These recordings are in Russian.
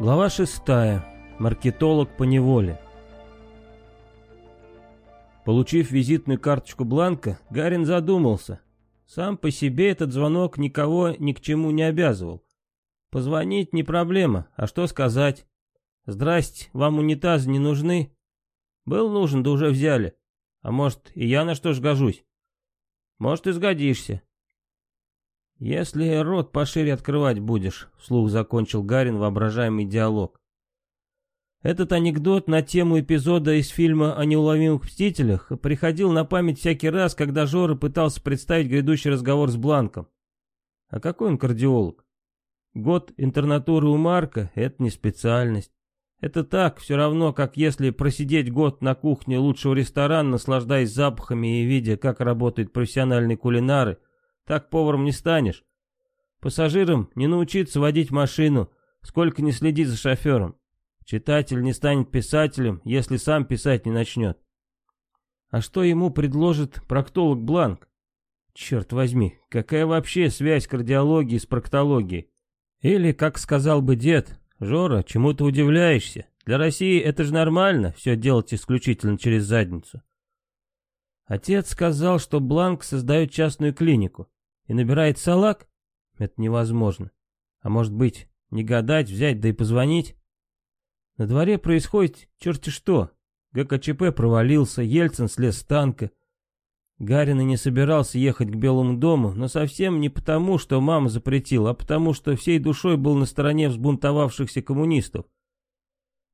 Глава шестая. Маркетолог по неволе. Получив визитную карточку Бланка, Гарин задумался. Сам по себе этот звонок никого ни к чему не обязывал. Позвонить не проблема, а что сказать? Здрасте, вам унитазы не нужны? Был нужен, да уже взяли. А может, и я на что ж гожусь? Может, и сгодишься. «Если рот пошире открывать будешь», — вслух закончил Гарин воображаемый диалог. Этот анекдот на тему эпизода из фильма о неуловимых мстителях приходил на память всякий раз, когда Жора пытался представить грядущий разговор с Бланком. А какой он кардиолог? Год интернатуры у Марка — это не специальность. Это так, все равно, как если просидеть год на кухне лучшего ресторана, наслаждаясь запахами и видя, как работают профессиональные кулинары — так поваром не станешь. Пассажирам не научиться водить машину, сколько не следить за шофером. Читатель не станет писателем, если сам писать не начнет. А что ему предложит проктолог Бланк? Черт возьми, какая вообще связь кардиологии с проктологией? Или, как сказал бы дед, Жора, чему ты удивляешься? Для России это же нормально, все делать исключительно через задницу. Отец сказал, что Бланк создает частную клинику и набирает салак? Это невозможно. А может быть, не гадать, взять, да и позвонить? На дворе происходит черти что. ГКЧП провалился, Ельцин слез с танка. Гарин и не собирался ехать к Белому дому, но совсем не потому, что мама запретила, а потому, что всей душой был на стороне взбунтовавшихся коммунистов.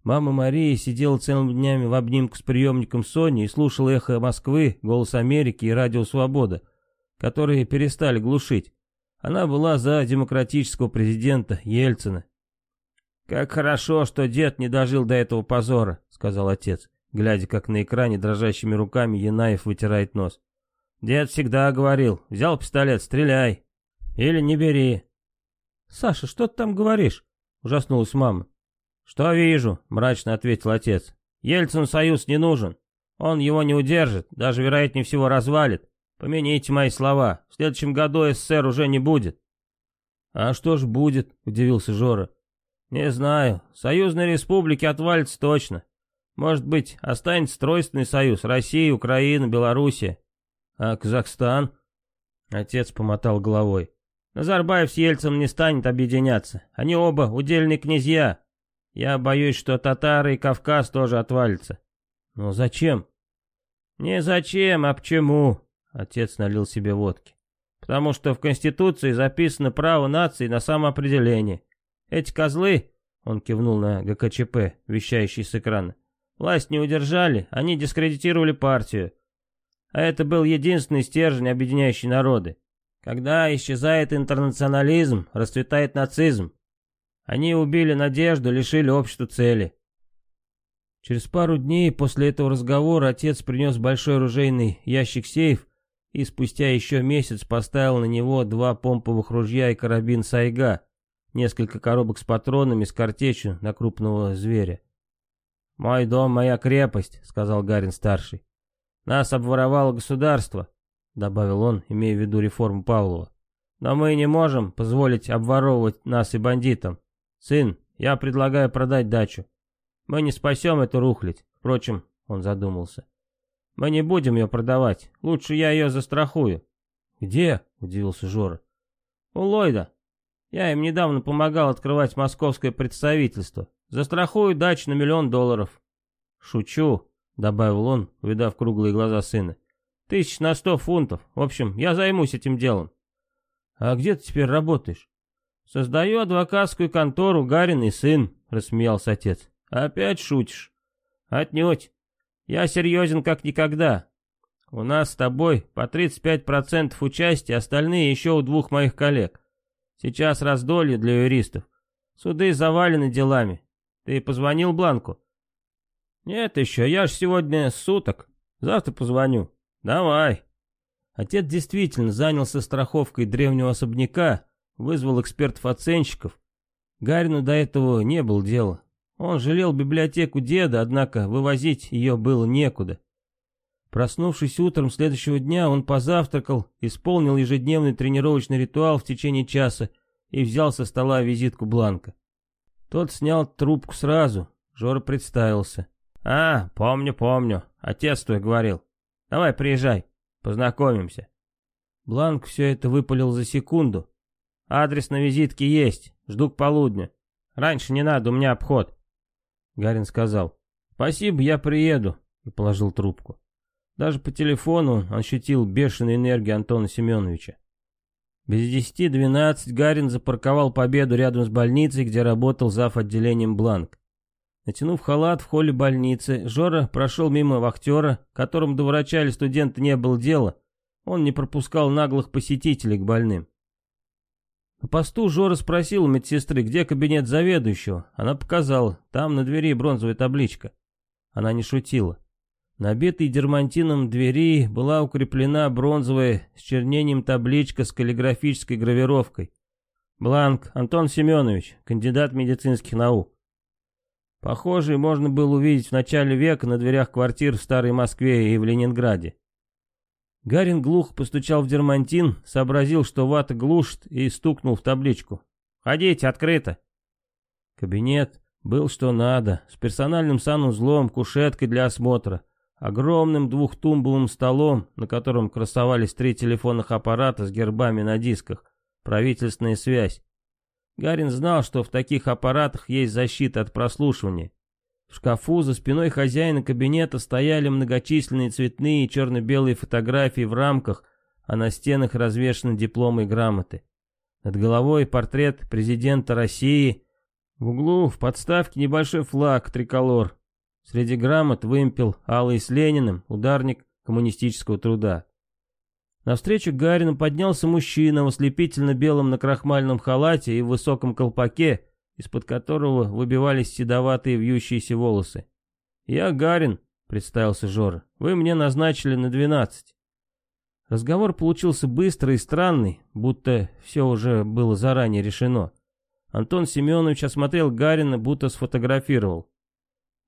Мама Мария сидела целыми днями в обнимку с приемником Сони и слушала эхо Москвы, голос Америки и радио Свобода которые перестали глушить. Она была за демократического президента Ельцина. «Как хорошо, что дед не дожил до этого позора», — сказал отец, глядя, как на экране дрожащими руками Янаев вытирает нос. «Дед всегда говорил, взял пистолет, стреляй. Или не бери». «Саша, что ты там говоришь?» — ужаснулась мама. «Что вижу?» — мрачно ответил отец. «Ельцин союз не нужен. Он его не удержит, даже, вероятнее всего, развалит. Помяните мои слова, в следующем году СССР уже не будет. А что ж будет, удивился Жора. Не знаю, союзные республики отвалится точно. Может быть, останется тройственный союз, Россия, Украина, Белоруссия. А Казахстан? Отец помотал головой. Назарбаев с Ельцем не станет объединяться. Они оба удельные князья. Я боюсь, что татары и Кавказ тоже отвалятся. Но зачем? Не зачем, а почему? Отец налил себе водки. Потому что в Конституции записано право нации на самоопределение. Эти козлы, он кивнул на ГКЧП, вещающий с экрана, власть не удержали, они дискредитировали партию. А это был единственный стержень, объединяющий народы. Когда исчезает интернационализм, расцветает нацизм. Они убили надежду, лишили обществу цели. Через пару дней после этого разговора отец принес большой оружейный ящик-сейф и спустя еще месяц поставил на него два помповых ружья и карабин Сайга, несколько коробок с патронами с картечью на крупного зверя. «Мой дом, моя крепость», — сказал Гарин-старший. «Нас обворовало государство», — добавил он, имея в виду реформу Павлова. «Но мы не можем позволить обворовывать нас и бандитам. Сын, я предлагаю продать дачу. Мы не спасем эту рухлядь. Впрочем, он задумался. Мы не будем ее продавать. Лучше я ее застрахую. Где? Удивился Жора. У Ллойда. Я им недавно помогал открывать московское представительство. Застрахую дачу на миллион долларов. Шучу, добавил он, увидав круглые глаза сына. Тысяч на сто фунтов. В общем, я займусь этим делом. А где ты теперь работаешь? Создаю адвокатскую контору Гарин и сын, рассмеялся отец. Опять шутишь? Отнюдь. Я серьезен как никогда. У нас с тобой по 35% участия, остальные еще у двух моих коллег. Сейчас раздолье для юристов. Суды завалены делами. Ты позвонил Бланку? Нет еще, я ж сегодня суток. Завтра позвоню. Давай. Отец действительно занялся страховкой древнего особняка, вызвал экспертов-оценщиков. Гарину до этого не было дела. Он жалел библиотеку деда, однако вывозить ее было некуда. Проснувшись утром следующего дня, он позавтракал, исполнил ежедневный тренировочный ритуал в течение часа и взял со стола визитку Бланка. Тот снял трубку сразу. Жора представился. «А, помню, помню. Отец твой говорил. Давай, приезжай, познакомимся». Бланк все это выпалил за секунду. «Адрес на визитке есть. Жду к полудню. Раньше не надо, у меня обход». Гарин сказал. «Спасибо, я приеду», и положил трубку. Даже по телефону он ощутил бешеную энергию Антона Семеновича. Без десяти двенадцать Гарин запарковал Победу рядом с больницей, где работал зав. отделением Бланк. Натянув халат в холле больницы, Жора прошел мимо вахтера, которому до врача или студента не было дела. Он не пропускал наглых посетителей к больным. На посту Жора спросил у медсестры, где кабинет заведующего. Она показала, там на двери бронзовая табличка. Она не шутила. На обитой дермантином двери была укреплена бронзовая с чернением табличка с каллиграфической гравировкой. Бланк Антон Семенович, кандидат медицинских наук. Похожий можно было увидеть в начале века на дверях квартир в Старой Москве и в Ленинграде. Гарин глухо постучал в дермантин, сообразил, что вата глушит, и стукнул в табличку. «Ходите, открыто!» Кабинет был что надо, с персональным санузлом, кушеткой для осмотра, огромным двухтумбовым столом, на котором красовались три телефонных аппарата с гербами на дисках, правительственная связь. Гарин знал, что в таких аппаратах есть защита от прослушивания. В шкафу за спиной хозяина кабинета стояли многочисленные цветные и черно-белые фотографии в рамках, а на стенах развешаны дипломы и грамоты. Над головой портрет президента России. В углу в подставке небольшой флаг триколор, Среди грамот вымпел алый с Лениным, ударник коммунистического труда. Навстречу Гарину поднялся мужчина в ослепительно-белом накрахмальном халате и в высоком колпаке, из-под которого выбивались седоватые вьющиеся волосы. «Я Гарин», — представился Жора, — «вы мне назначили на двенадцать». Разговор получился быстрый и странный, будто все уже было заранее решено. Антон Семенович осмотрел Гарина, будто сфотографировал.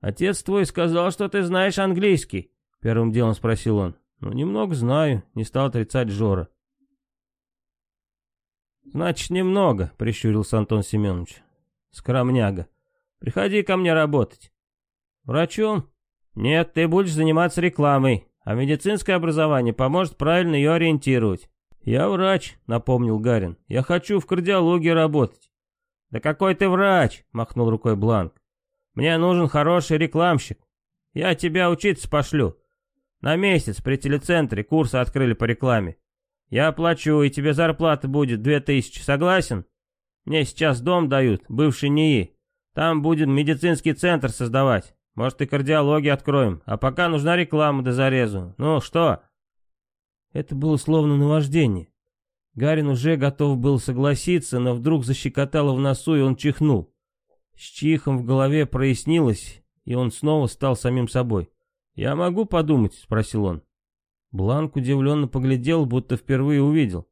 «Отец твой сказал, что ты знаешь английский?» Первым делом спросил он. «Ну, немного знаю», — не стал отрицать Жора. «Значит, немного», — прищурился Антон Семенович. «Скромняга. Приходи ко мне работать». «Врачом?» «Нет, ты будешь заниматься рекламой, а медицинское образование поможет правильно ее ориентировать». «Я врач», — напомнил Гарин. «Я хочу в кардиологии работать». «Да какой ты врач?» — махнул рукой Бланк. Мне нужен хороший рекламщик. Я тебя учиться пошлю. На месяц при телецентре курсы открыли по рекламе. Я оплачу, и тебе зарплата будет две тысячи. Согласен? Мне сейчас дом дают, бывший НИИ. Там будет медицинский центр создавать. Может, и кардиологию откроем. А пока нужна реклама до зарезу. Ну, что?» Это было словно наваждение. Гарин уже готов был согласиться, но вдруг защекотало в носу, и он чихнул. С чихом в голове прояснилось, и он снова стал самим собой. «Я могу подумать?» — спросил он. Бланк удивленно поглядел, будто впервые увидел.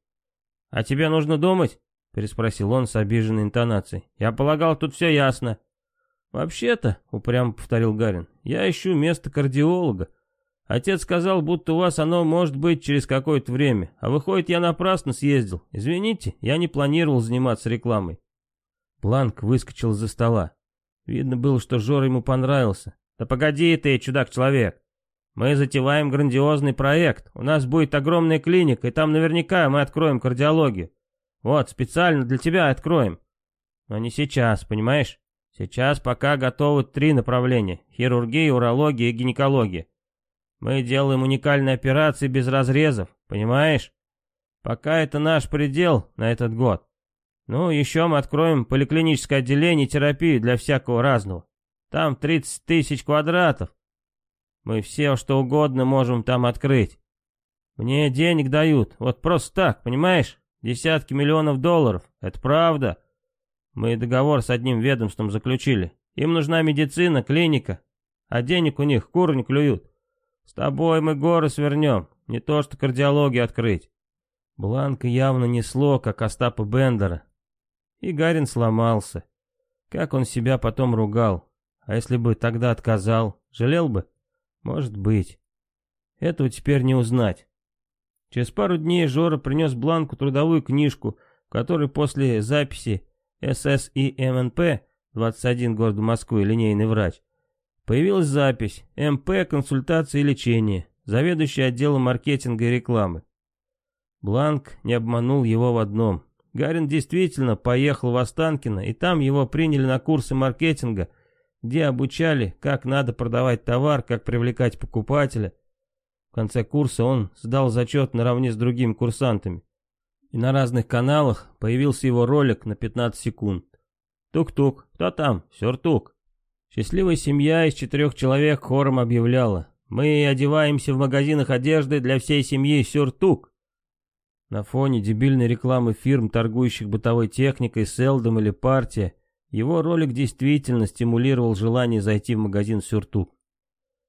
«А тебе нужно думать?» — переспросил он с обиженной интонацией. «Я полагал, тут все ясно». «Вообще-то», — упрямо повторил Гарин, — «я ищу место кардиолога. Отец сказал, будто у вас оно может быть через какое-то время, а выходит, я напрасно съездил. Извините, я не планировал заниматься рекламой». Планк выскочил из-за стола. Видно было, что Жора ему понравился. «Да погоди ты, чудак-человек. Мы затеваем грандиозный проект. У нас будет огромная клиника, и там наверняка мы откроем кардиологию. Вот, специально для тебя откроем. Но не сейчас, понимаешь? Сейчас пока готовы три направления. Хирургия, урология и гинекология. Мы делаем уникальные операции без разрезов, понимаешь? Пока это наш предел на этот год. Ну, еще мы откроем поликлиническое отделение терапии для всякого разного. Там 30 тысяч квадратов. Мы все что угодно можем там открыть. Мне денег дают, вот просто так, понимаешь? Десятки миллионов долларов, это правда. Мы договор с одним ведомством заключили. Им нужна медицина, клиника, а денег у них куры не клюют. С тобой мы горы свернем, не то что кардиологию открыть. Бланка явно несло, как Остапа Бендера, и Гарин сломался. Как он себя потом ругал. А если бы тогда отказал, жалел бы? Может быть. Этого теперь не узнать. Через пару дней Жора принес Бланку трудовую книжку, в которой после записи СС и МНП 21 города Москвы, линейный врач, появилась запись «МП. Консультации и лечение», заведующий отделом маркетинга и рекламы. Бланк не обманул его в одном. Гарин действительно поехал в Останкино, и там его приняли на курсы маркетинга, где обучали, как надо продавать товар, как привлекать покупателя. В конце курса он сдал зачет наравне с другими курсантами. И на разных каналах появился его ролик на 15 секунд. «Тук-тук, кто там? Сюртук». Счастливая семья из четырех человек хором объявляла. «Мы одеваемся в магазинах одежды для всей семьи Сюртук». На фоне дебильной рекламы фирм, торгующих бытовой техникой, Селдом или Партия, его ролик действительно стимулировал желание зайти в магазин Сюртук.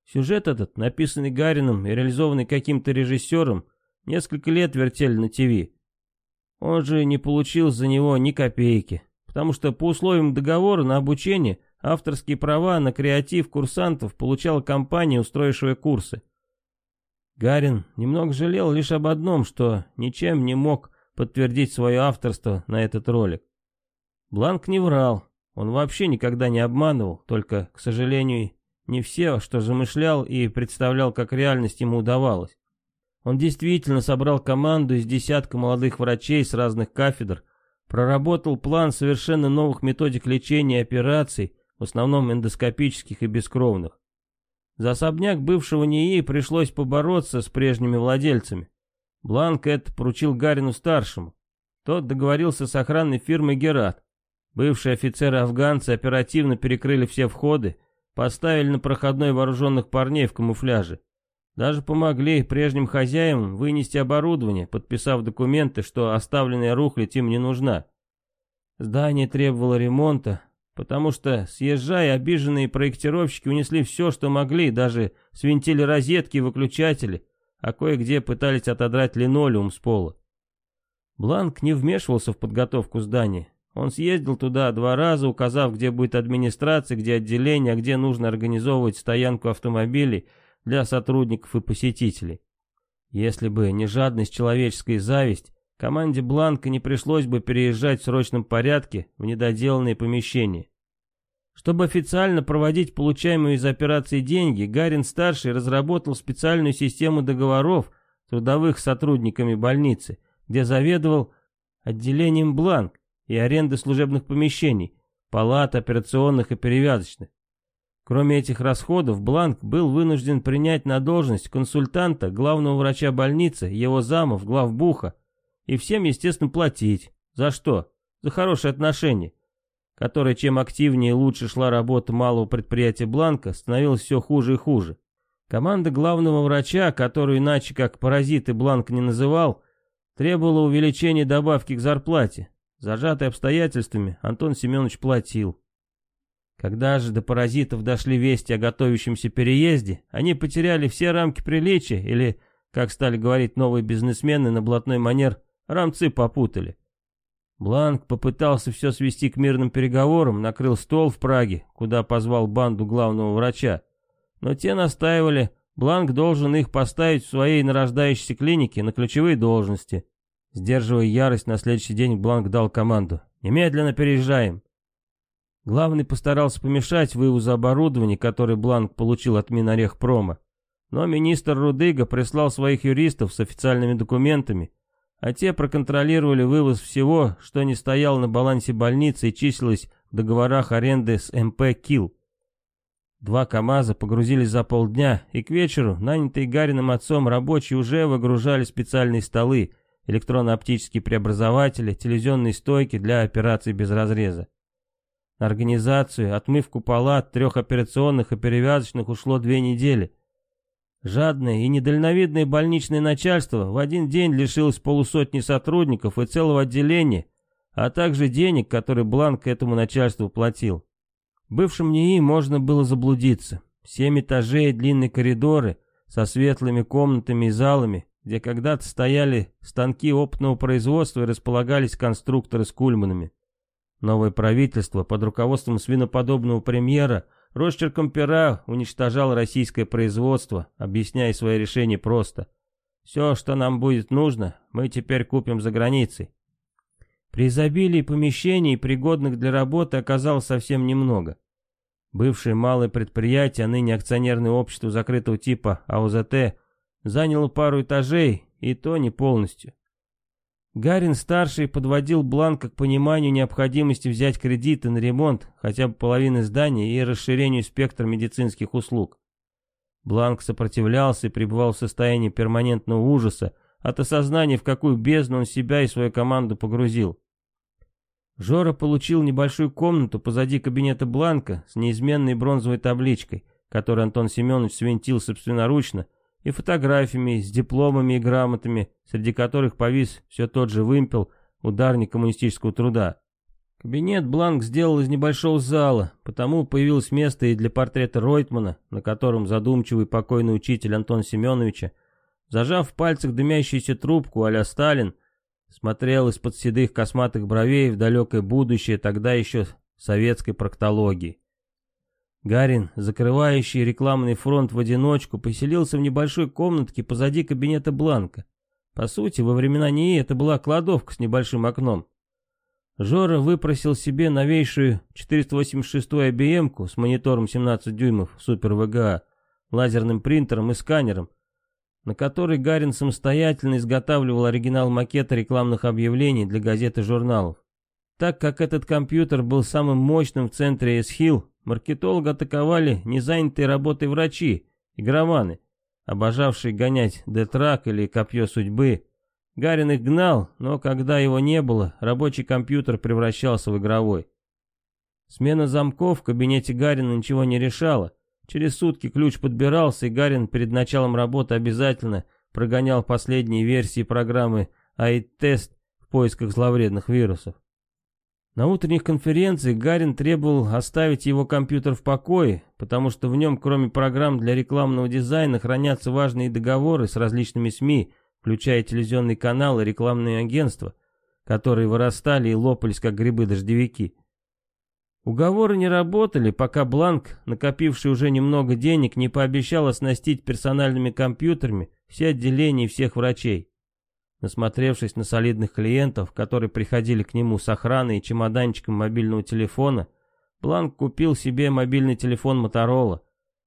Сюжет этот, написанный Гарином и реализованный каким-то режиссером, несколько лет вертели на ТВ. Он же не получил за него ни копейки потому что по условиям договора на обучение авторские права на креатив курсантов получала компания, устроившая курсы. Гарин немного жалел лишь об одном, что ничем не мог подтвердить свое авторство на этот ролик. Бланк не врал, он вообще никогда не обманывал, только, к сожалению, не все, что замышлял и представлял как реальность, ему удавалось. Он действительно собрал команду из десятка молодых врачей с разных кафедр, Проработал план совершенно новых методик лечения и операций, в основном эндоскопических и бескровных. За особняк бывшего НИИ пришлось побороться с прежними владельцами. Бланк это поручил Гарину-старшему. Тот договорился с охранной фирмой «Герат». Бывшие офицеры-афганцы оперативно перекрыли все входы, поставили на проходной вооруженных парней в камуфляже. Даже помогли прежним хозяевам вынести оборудование, подписав документы, что оставленная рухлядь им не нужна. Здание требовало ремонта, потому что, съезжая, обиженные проектировщики унесли все, что могли, даже свинтили розетки и выключатели, а кое-где пытались отодрать линолеум с пола. Бланк не вмешивался в подготовку здания. Он съездил туда два раза, указав, где будет администрация, где отделение, а где нужно организовывать стоянку автомобилей, для сотрудников и посетителей. Если бы не жадность человеческая зависть, команде Бланка не пришлось бы переезжать в срочном порядке в недоделанные помещения. Чтобы официально проводить получаемые из операции деньги, Гарин-старший разработал специальную систему договоров трудовых сотрудниками больницы, где заведовал отделением Бланк и аренды служебных помещений, палат операционных и перевязочных. Кроме этих расходов, Бланк был вынужден принять на должность консультанта, главного врача больницы, его замов, главбуха, и всем, естественно, платить. За что? За хорошие отношения, которое чем активнее и лучше шла работа малого предприятия Бланка, становилось все хуже и хуже. Команда главного врача, которую иначе как паразиты Бланк не называл, требовала увеличения добавки к зарплате. Зажатый обстоятельствами, Антон Семенович платил. Когда же до паразитов дошли вести о готовящемся переезде, они потеряли все рамки приличия, или, как стали говорить новые бизнесмены на блатной манер, рамцы попутали. Бланк попытался все свести к мирным переговорам, накрыл стол в Праге, куда позвал банду главного врача. Но те настаивали, Бланк должен их поставить в своей нарождающейся клинике на ключевые должности. Сдерживая ярость, на следующий день Бланк дал команду. «Немедленно переезжаем. Главный постарался помешать вывозу оборудования, который Бланк получил от Минорехпрома. Но министр Рудыга прислал своих юристов с официальными документами, а те проконтролировали вывоз всего, что не стояло на балансе больницы и числилось в договорах аренды с МП «Килл». Два КАМАЗа погрузились за полдня, и к вечеру нанятые Гариным отцом рабочие уже выгружали специальные столы, электронно-оптические преобразователи, телевизионные стойки для операций без разреза. На организацию, отмывку палат, трех операционных и перевязочных ушло две недели. Жадное и недальновидное больничное начальство в один день лишилось полусотни сотрудников и целого отделения, а также денег, которые Бланк этому начальству платил. В бывшем НИИ можно было заблудиться. Семь этажей, длинные коридоры со светлыми комнатами и залами, где когда-то стояли станки опытного производства и располагались конструкторы с кульманами. Новое правительство под руководством свиноподобного премьера росчерком пера уничтожало российское производство, объясняя свои решения просто. Все, что нам будет нужно, мы теперь купим за границей. При изобилии помещений, пригодных для работы, оказалось совсем немного. Бывшее малое предприятие, а ныне акционерное общество закрытого типа АУЗТ, заняло пару этажей, и то не полностью. Гарин-старший подводил Бланка к пониманию необходимости взять кредиты на ремонт хотя бы половины здания и расширению спектра медицинских услуг. Бланк сопротивлялся и пребывал в состоянии перманентного ужаса от осознания, в какую бездну он себя и свою команду погрузил. Жора получил небольшую комнату позади кабинета Бланка с неизменной бронзовой табличкой, которую Антон Семенович свинтил собственноручно, и фотографиями с дипломами и грамотами, среди которых повис все тот же вымпел, ударник коммунистического труда. Кабинет Бланк сделал из небольшого зала, потому появилось место и для портрета Ройтмана, на котором задумчивый покойный учитель Антон Семеновича, зажав в пальцах дымящуюся трубку а Сталин, смотрел из-под седых косматых бровей в далекое будущее тогда еще советской проктологии. Гарин, закрывающий рекламный фронт в одиночку, поселился в небольшой комнатке позади кабинета Бланка. По сути, во времена НИИ это была кладовка с небольшим окном. Жора выпросил себе новейшую 486 IBM с монитором 17 дюймов Супер VGA, лазерным принтером и сканером, на которой Гарин самостоятельно изготавливал оригинал макета рекламных объявлений для газет и журналов. Так как этот компьютер был самым мощным в центре Эсхилл, маркетолога атаковали незанятые работой врачи, игроманы, обожавшие гонять детрак или копье судьбы. Гарин их гнал, но когда его не было, рабочий компьютер превращался в игровой. Смена замков в кабинете Гарина ничего не решала. Через сутки ключ подбирался, и Гарин перед началом работы обязательно прогонял последние версии программы AI-тест в поисках зловредных вирусов. На утренних конференциях Гарин требовал оставить его компьютер в покое, потому что в нем, кроме программ для рекламного дизайна, хранятся важные договоры с различными СМИ, включая телевизионный канал и рекламные агентства, которые вырастали и лопались, как грибы-дождевики. Уговоры не работали, пока Бланк, накопивший уже немного денег, не пообещал оснастить персональными компьютерами все отделения всех врачей. Насмотревшись на солидных клиентов, которые приходили к нему с охраной и чемоданчиком мобильного телефона, Бланк купил себе мобильный телефон Моторола.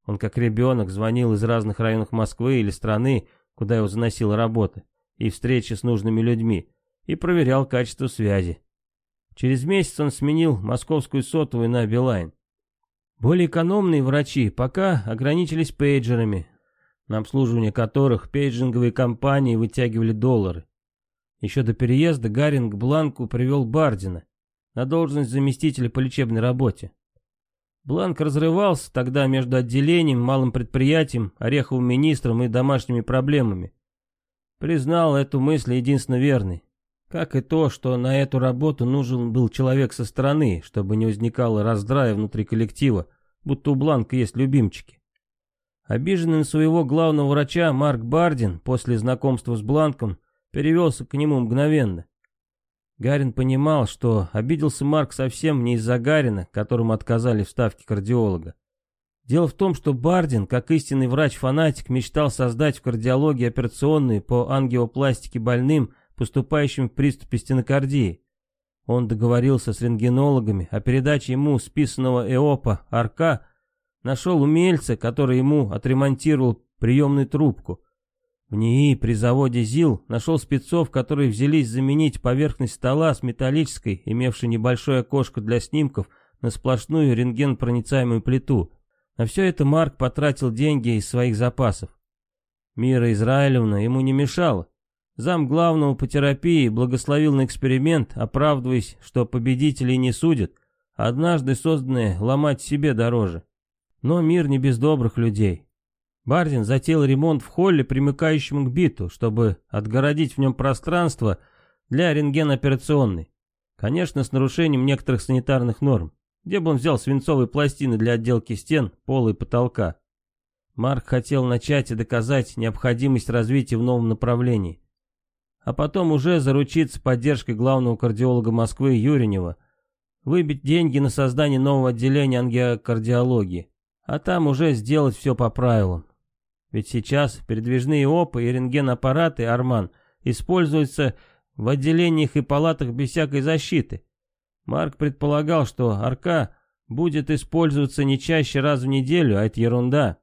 Он как ребенок звонил из разных районов Москвы или страны, куда его заносила работа, и встречи с нужными людьми, и проверял качество связи. Через месяц он сменил московскую сотовую на Билайн. Более экономные врачи пока ограничились пейджерами, на обслуживание которых пейджинговые компании вытягивали доллары. Еще до переезда Гарин к Бланку привел Бардина на должность заместителя по лечебной работе. Бланк разрывался тогда между отделением, малым предприятием, ореховым министром и домашними проблемами. Признал эту мысль единственно верной. Как и то, что на эту работу нужен был человек со стороны, чтобы не возникало раздрая внутри коллектива, будто у Бланка есть любимчики. Обиженный на своего главного врача Марк Бардин после знакомства с Бланком перевелся к нему мгновенно. Гарин понимал, что обиделся Марк совсем не из-за Гарина, которому отказали в ставке кардиолога. Дело в том, что Бардин, как истинный врач-фанатик, мечтал создать в кардиологии операционные по ангиопластике больным поступающим в приступе стенокардии. Он договорился с рентгенологами о передаче ему списанного ЭОПа АРК, нашел умельца, который ему отремонтировал приемную трубку. В НИИ при заводе ЗИЛ нашел спецов, которые взялись заменить поверхность стола с металлической, имевшей небольшое окошко для снимков, на сплошную рентгенпроницаемую плиту. На все это Марк потратил деньги из своих запасов. Мира Израилевна ему не мешала. Зам главного по терапии благословил на эксперимент, оправдываясь, что победителей не судят, однажды созданное ломать себе дороже. Но мир не без добрых людей. Бардин затеял ремонт в холле, примыкающем к биту, чтобы отгородить в нем пространство для рентгеноперационной. Конечно, с нарушением некоторых санитарных норм. Где бы он взял свинцовые пластины для отделки стен, пола и потолка? Марк хотел начать и доказать необходимость развития в новом направлении а потом уже заручиться поддержкой главного кардиолога Москвы Юринева, выбить деньги на создание нового отделения ангиокардиологии, а там уже сделать все по правилам. Ведь сейчас передвижные ОПы и рентгенаппараты «Арман» используются в отделениях и палатах без всякой защиты. Марк предполагал, что арка будет использоваться не чаще раз в неделю, а это ерунда.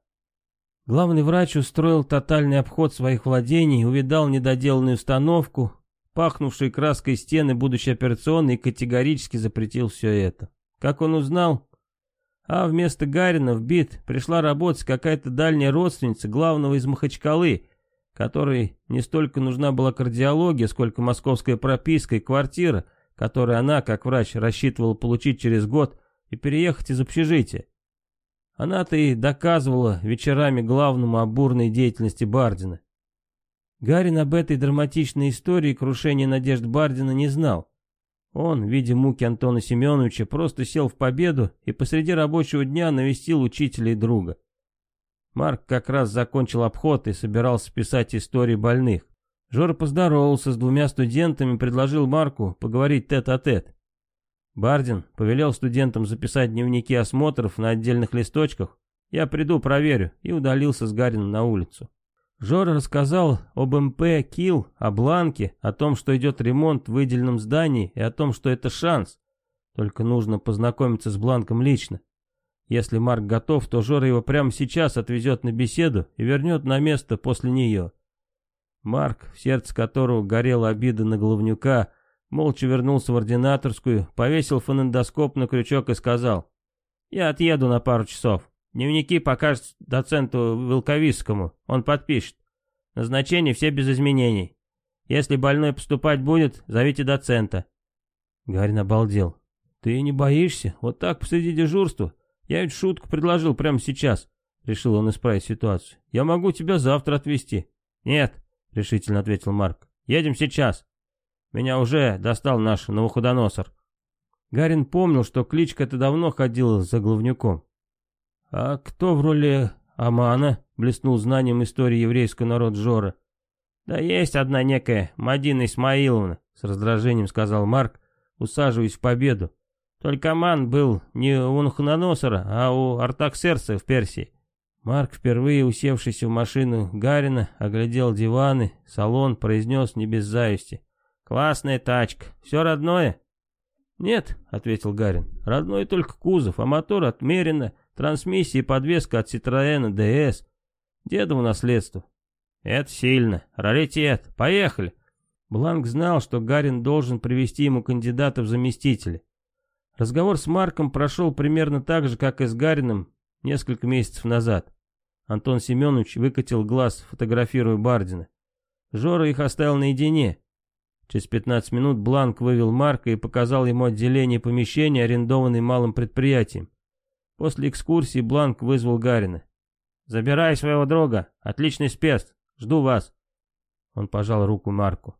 Главный врач устроил тотальный обход своих владений, увидал недоделанную установку, пахнувшие краской стены будущей операционной и категорически запретил все это. Как он узнал? А вместо Гарина в БИТ пришла работать какая-то дальняя родственница главного из Махачкалы, которой не столько нужна была кардиология, сколько московская прописка и квартира, которую она, как врач, рассчитывала получить через год и переехать из общежития. Она-то и доказывала вечерами главному о бурной деятельности Бардина. Гарин об этой драматичной истории крушения надежд Бардина не знал. Он, видя муки Антона Семеновича, просто сел в победу и посреди рабочего дня навестил учителя и друга. Марк как раз закончил обход и собирался писать истории больных. Жора поздоровался с двумя студентами и предложил Марку поговорить тет-а-тет. -тет. Бардин повелел студентам записать дневники осмотров на отдельных листочках. Я приду, проверю, и удалился с Гарином на улицу. Жора рассказал об МП «Килл», о Бланке, о том, что идет ремонт в выделенном здании и о том, что это шанс. Только нужно познакомиться с Бланком лично. Если Марк готов, то Жора его прямо сейчас отвезет на беседу и вернет на место после нее. Марк, в сердце которого горела обида на Головнюка, молча вернулся в ординаторскую, повесил фонендоскоп на крючок и сказал, «Я отъеду на пару часов. Дневники покажет доценту Вилковицкому, он подпишет. Назначение все без изменений. Если больной поступать будет, зовите доцента». Гарин обалдел. «Ты не боишься? Вот так посреди дежурства? Я ведь шутку предложил прямо сейчас». Решил он исправить ситуацию. «Я могу тебя завтра отвезти». «Нет», — решительно ответил Марк. «Едем сейчас». Меня уже достал наш новоходоносор. Гарин помнил, что кличка эта давно ходила за главнюком. «А кто в роли Амана?» — блеснул знанием истории еврейского народа Жора. «Да есть одна некая Мадина Исмаиловна», — с раздражением сказал Марк, усаживаясь в победу. «Только Аман был не у Наханоносора, а у Артаксерса в Персии». Марк, впервые усевшийся в машину Гарина, оглядел диваны, салон, произнес не без зависти. «Классная тачка. Все родное?» «Нет», — ответил Гарин. «Родной только кузов, а мотор отмерено, трансмиссия и подвеска от Citroёn DS. Дедово наследство». «Это сильно. Раритет. Поехали». Бланк знал, что Гарин должен привести ему кандидата в заместители. Разговор с Марком прошел примерно так же, как и с Гарином несколько месяцев назад. Антон Семенович выкатил глаз, фотографируя Бардина. Жора их оставил наедине. Через 15 минут Бланк вывел Марка и показал ему отделение помещения, арендованное малым предприятием. После экскурсии Бланк вызвал Гарина. «Забирай своего друга. Отличный спец. Жду вас». Он пожал руку Марку.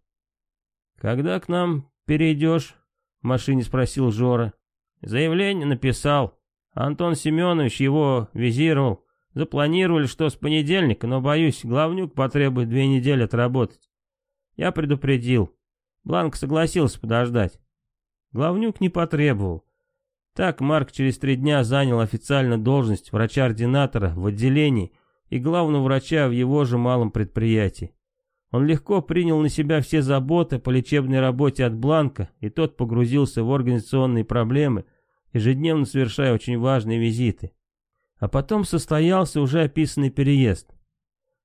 «Когда к нам перейдешь?» — в машине спросил Жора. «Заявление написал. Антон Семенович его визировал. Запланировали, что с понедельника, но, боюсь, главнюк потребует две недели отработать. Я предупредил. Бланк согласился подождать. Главнюк не потребовал. Так Марк через три дня занял официально должность врача-ординатора в отделении и главного врача в его же малом предприятии. Он легко принял на себя все заботы по лечебной работе от Бланка, и тот погрузился в организационные проблемы, ежедневно совершая очень важные визиты. А потом состоялся уже описанный переезд.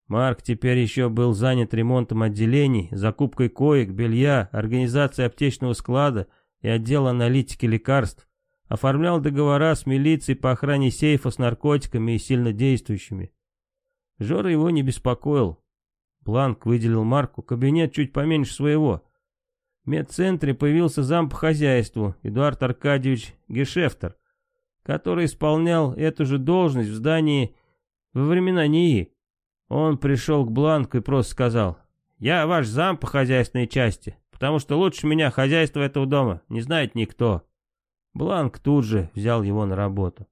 Марк теперь еще был занят ремонтом отделений, закупкой коек, белья, организацией аптечного склада и отдела аналитики лекарств, оформлял договора с милицией по охране сейфа с наркотиками и сильнодействующими. Жора его не беспокоил. Бланк выделил Марку кабинет чуть поменьше своего. В медцентре появился зам по хозяйству Эдуард Аркадьевич Гешефтер, который исполнял эту же должность в здании во времена НИИ. Он пришел к Бланку и просто сказал, «Я ваш зам по хозяйственной части, потому что лучше меня хозяйство этого дома не знает никто». Бланк тут же взял его на работу.